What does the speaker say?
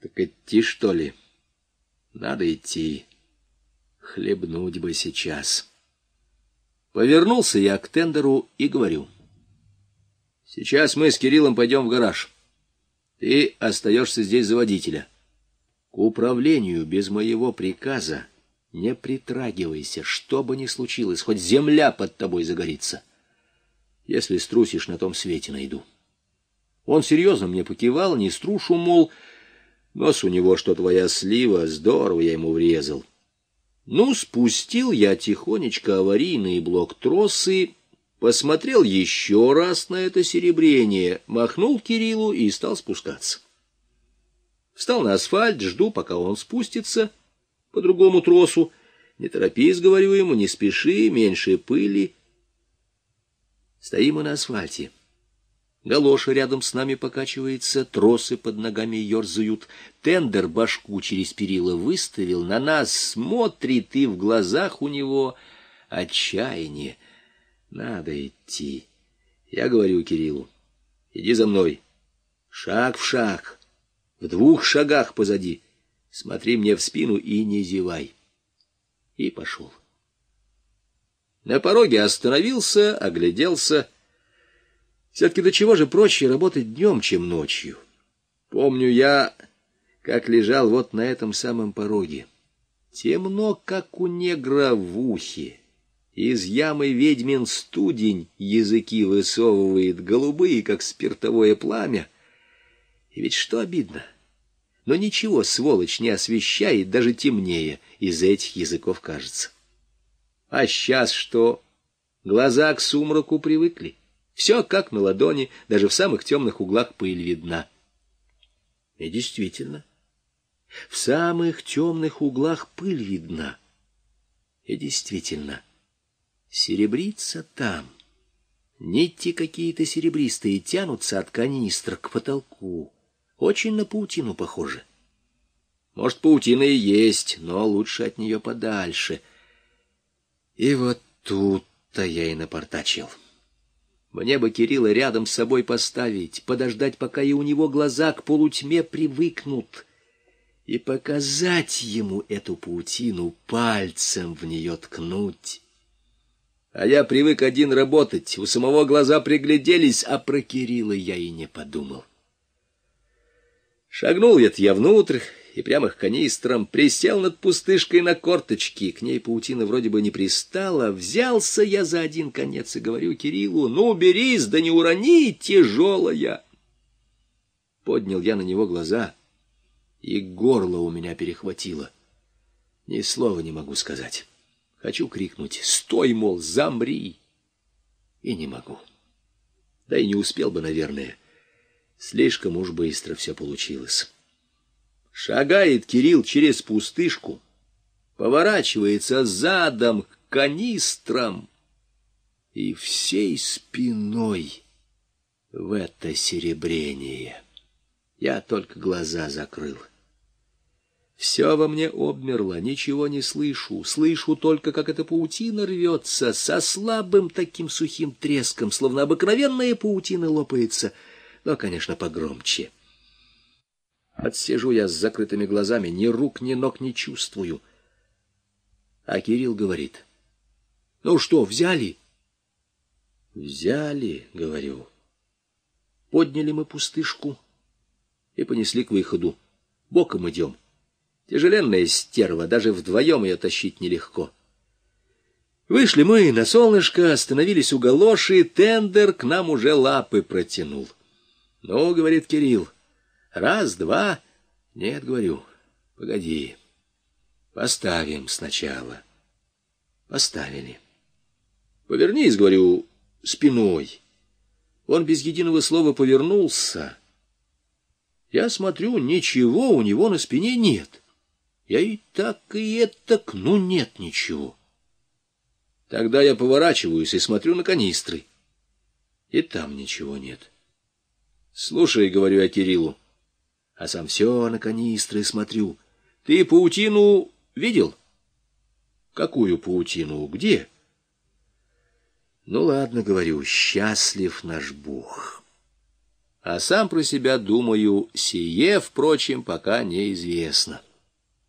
Так идти, что ли? Надо идти. Хлебнуть бы сейчас. Повернулся я к тендеру и говорю. Сейчас мы с Кириллом пойдем в гараж. Ты остаешься здесь за водителя. К управлению без моего приказа не притрагивайся, что бы ни случилось, хоть земля под тобой загорится. Если струсишь, на том свете найду. Он серьезно мне покивал, не струшу, мол, нос у него, что твоя слива, здорово я ему врезал. Ну, спустил я тихонечко аварийный блок тросы, посмотрел еще раз на это серебрение, махнул Кириллу и стал спускаться. Встал на асфальт, жду, пока он спустится по другому тросу. Не торопись, говорю ему, не спеши, меньше пыли. Стоим мы на асфальте. Галоша рядом с нами покачивается, тросы под ногами ерзают. Тендер башку через перила выставил, на нас смотрит, и в глазах у него отчаяние. Надо идти. Я говорю Кириллу, иди за мной. Шаг в шаг в двух шагах позади. Смотри мне в спину и не зевай. И пошел. На пороге остановился, огляделся. Все-таки до чего же проще работать днем, чем ночью. Помню я, как лежал вот на этом самом пороге. Темно, как у негра в ухе. Из ямы ведьмин студень языки высовывает, голубые, как спиртовое пламя — и ведь что обидно? Но ничего, сволочь, не освещает, даже темнее из этих языков кажется. А сейчас что? Глаза к сумраку привыкли. Все как на ладони, даже в самых темных углах пыль видна. И действительно, в самых темных углах пыль видна. И действительно, серебрится там. Нити какие-то серебристые тянутся от канистр к потолку. Очень на паутину похоже. Может, паутина и есть, но лучше от нее подальше. И вот тут-то я и напортачил. Мне бы Кирилла рядом с собой поставить, подождать, пока и у него глаза к полутьме привыкнут, и показать ему эту паутину, пальцем в нее ткнуть. А я привык один работать, у самого глаза пригляделись, а про Кирилла я и не подумал. Шагнул я внутрь и прямо к канистрам, присел над пустышкой на корточки, к ней паутина вроде бы не пристала, взялся я за один конец и говорю Кириллу, ну, берись, да не урони, тяжелая. Поднял я на него глаза, и горло у меня перехватило. Ни слова не могу сказать. Хочу крикнуть «Стой, мол, замри!» И не могу. Да и не успел бы, наверное. Слишком уж быстро все получилось. Шагает Кирилл через пустышку, поворачивается задом к канистрам и всей спиной в это серебрение. Я только глаза закрыл. Все во мне обмерло, ничего не слышу. Слышу только, как эта паутина рвется со слабым таким сухим треском, словно обыкновенная паутина лопается — но, конечно, погромче. Отсижу я с закрытыми глазами, ни рук, ни ног не чувствую. А Кирилл говорит, ну что, взяли? Взяли, говорю. Подняли мы пустышку и понесли к выходу. Боком идем. Тяжеленная стерва, даже вдвоем ее тащить нелегко. Вышли мы на солнышко, остановились у галоши, тендер к нам уже лапы протянул. Ну, говорит Кирилл, раз, два. Нет, говорю, погоди. Поставим сначала. Поставили. Повернись, говорю, спиной. Он без единого слова повернулся. Я смотрю, ничего у него на спине нет. Я и так, и этак, ну нет ничего. Тогда я поворачиваюсь и смотрю на канистры. И там ничего нет. Слушай, говорю я Кириллу, а сам все на канистры смотрю. Ты паутину видел? Какую паутину? Где? Ну ладно, говорю, счастлив наш Бог. а сам про себя думаю, сие, впрочем, пока неизвестно.